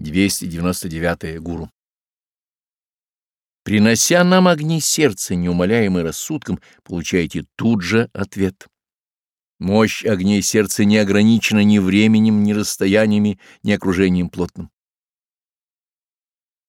299 гуру. Принося нам огни сердца, неумоляемый рассудком, получаете тут же ответ. Мощь огней сердца не ограничена ни временем, ни расстояниями, ни окружением плотным.